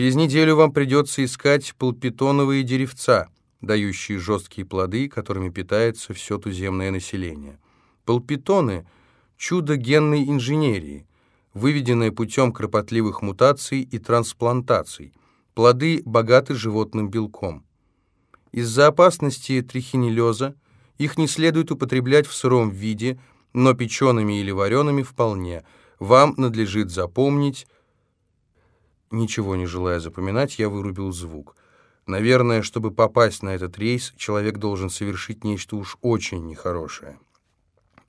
Через неделю вам придется искать пулпитоновые деревца, дающие жесткие плоды, которыми питается все туземное население. Пулпитоны – чудо генной инженерии, выведенное путем кропотливых мутаций и трансплантаций. Плоды богаты животным белком. Из-за опасности трихинеллеза их не следует употреблять в сыром виде, но печеными или вареными вполне. Вам надлежит запомнить... Ничего не желая запоминать, я вырубил звук. Наверное, чтобы попасть на этот рейс, человек должен совершить нечто уж очень нехорошее.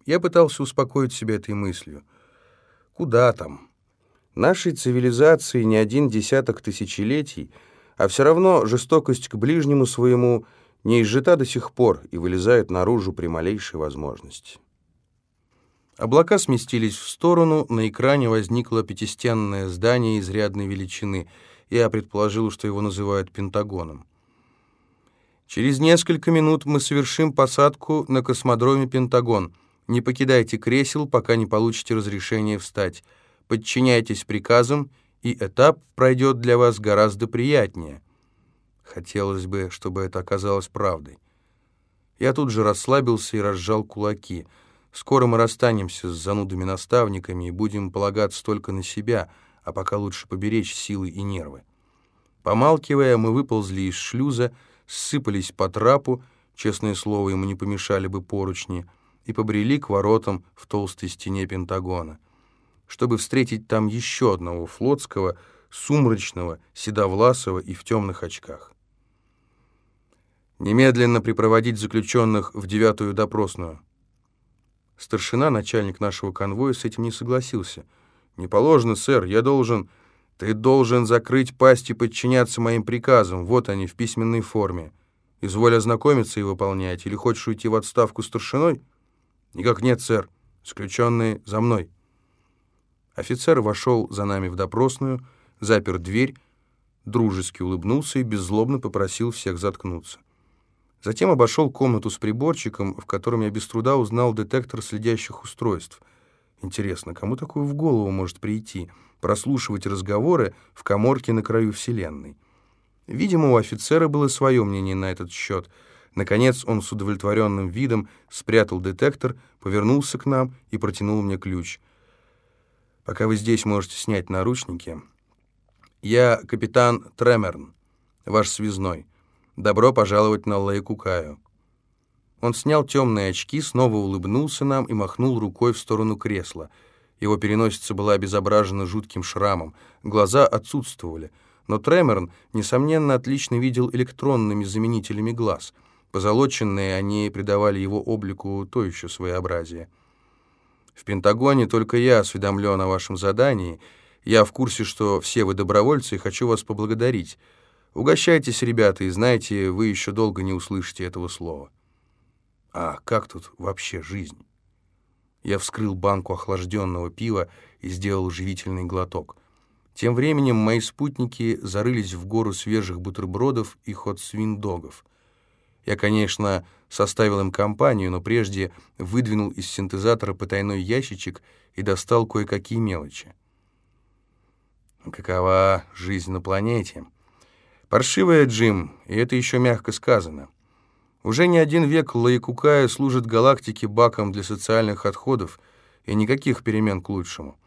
Я пытался успокоить себя этой мыслью. Куда там? Нашей цивилизации не один десяток тысячелетий, а все равно жестокость к ближнему своему не изжита до сих пор и вылезает наружу при малейшей возможности. Облака сместились в сторону, на экране возникло пятистенное здание изрядной величины. Я предположил, что его называют Пентагоном. Через несколько минут мы совершим посадку на космодроме Пентагон. Не покидайте кресел, пока не получите разрешение встать. Подчиняйтесь приказам, и этап пройдет для вас гораздо приятнее. Хотелось бы, чтобы это оказалось правдой. Я тут же расслабился и разжал кулаки — Скоро мы расстанемся с занудами-наставниками и будем полагаться только на себя, а пока лучше поберечь силы и нервы. Помалкивая, мы выползли из шлюза, сыпались по трапу, честное слово, ему не помешали бы поручни, и побрели к воротам в толстой стене Пентагона, чтобы встретить там еще одного флотского, сумрачного, седовласого и в темных очках. Немедленно припроводить заключенных в девятую допросную. Старшина, начальник нашего конвоя, с этим не согласился. «Не положено, сэр, я должен...» «Ты должен закрыть пасть и подчиняться моим приказам. Вот они, в письменной форме. Изволь ознакомиться и выполнять. Или хочешь уйти в отставку старшиной?» «Никак нет, сэр. Сключенные за мной». Офицер вошел за нами в допросную, запер дверь, дружески улыбнулся и беззлобно попросил всех заткнуться. Затем обошел комнату с приборчиком, в котором я без труда узнал детектор следящих устройств. Интересно, кому такое в голову может прийти, прослушивать разговоры в коморке на краю Вселенной? Видимо, у офицера было свое мнение на этот счет. Наконец он с удовлетворенным видом спрятал детектор, повернулся к нам и протянул мне ключ. «Пока вы здесь можете снять наручники. Я капитан Тремерн, ваш связной. Добро пожаловать на Лейкукаю». Он снял темные очки, снова улыбнулся нам и махнул рукой в сторону кресла. Его переносица была обезображена жутким шрамом, глаза отсутствовали. Но Тремерн, несомненно, отлично видел электронными заменителями глаз. Позолоченные они придавали его облику то еще своеобразие. «В Пентагоне только я осведомлен о вашем задании. Я в курсе, что все вы добровольцы, и хочу вас поблагодарить». Угощайтесь, ребята, и знаете, вы еще долго не услышите этого слова. А как тут вообще жизнь? Я вскрыл банку охлажденного пива и сделал живительный глоток. Тем временем мои спутники зарылись в гору свежих бутербродов и хот-свиндогов. Я, конечно, составил им компанию, но прежде выдвинул из синтезатора потайной ящичек и достал кое-какие мелочи. Какова жизнь на планете? Паршивая, Джим, и это еще мягко сказано. Уже не один век Лаякукая служит галактике баком для социальных отходов, и никаких перемен к лучшему.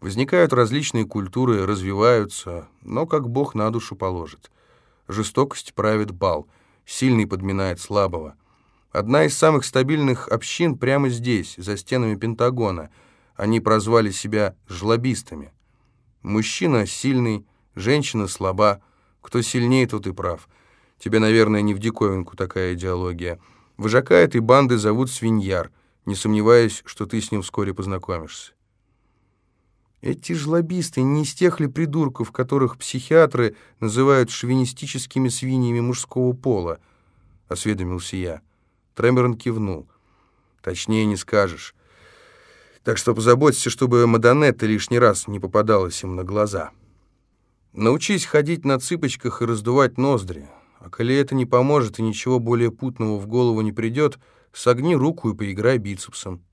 Возникают различные культуры, развиваются, но как Бог на душу положит. Жестокость правит бал, сильный подминает слабого. Одна из самых стабильных общин прямо здесь, за стенами Пентагона. Они прозвали себя жлобистами. Мужчина сильный, женщина слаба, кто сильнее, тот и прав. Тебе, наверное, не в диковинку такая идеология. Вожака этой банды зовут Свиньяр. Не сомневаюсь, что ты с ним вскоре познакомишься. Эти жлобисты не из тех ли придурков, которых психиатры называют шовинистическими свиньями мужского пола? Осведомился я. Тремерон кивнул. Точнее не скажешь. Так что позаботься, чтобы Мадонетта лишний раз не попадалась им на глаза». Научись ходить на цыпочках и раздувать ноздри. А коли это не поможет и ничего более путного в голову не придет, согни руку и поиграй бицепсом.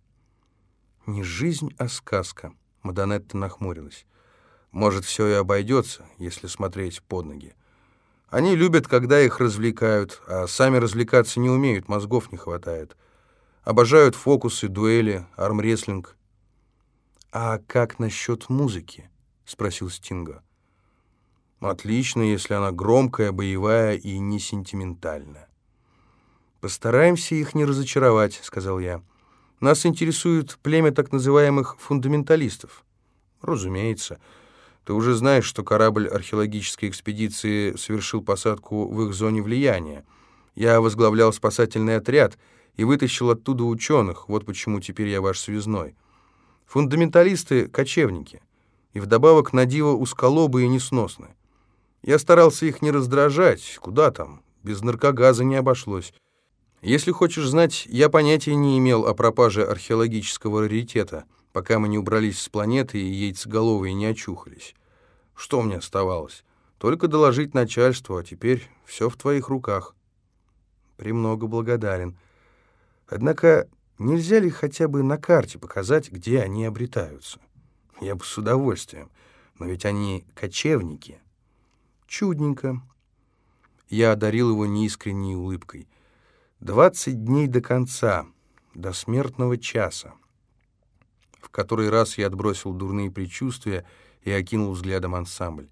Не жизнь, а сказка. Мадонетта нахмурилась. Может, все и обойдется, если смотреть под ноги. Они любят, когда их развлекают, а сами развлекаться не умеют, мозгов не хватает. Обожают фокусы, дуэли, армрестлинг. «А как насчет музыки?» — спросил Стинга. «Отлично, если она громкая, боевая и не сентиментальная». «Постараемся их не разочаровать», — сказал я. «Нас интересует племя так называемых фундаменталистов». «Разумеется. Ты уже знаешь, что корабль археологической экспедиции совершил посадку в их зоне влияния. Я возглавлял спасательный отряд и вытащил оттуда ученых, вот почему теперь я ваш связной. Фундаменталисты — кочевники, и вдобавок на диво узколобы и несносны. Я старался их не раздражать, куда там, без наркогаза не обошлось». Если хочешь знать, я понятия не имел о пропаже археологического раритета, пока мы не убрались с планеты и яйцеголовые не очухались. Что мне оставалось? Только доложить начальству, а теперь все в твоих руках. Премного благодарен. Однако нельзя ли хотя бы на карте показать, где они обретаются? Я бы с удовольствием, но ведь они кочевники. Чудненько. Я одарил его неискренней улыбкой — Двадцать дней до конца, до смертного часа. В который раз я отбросил дурные предчувствия и окинул взглядом ансамбль.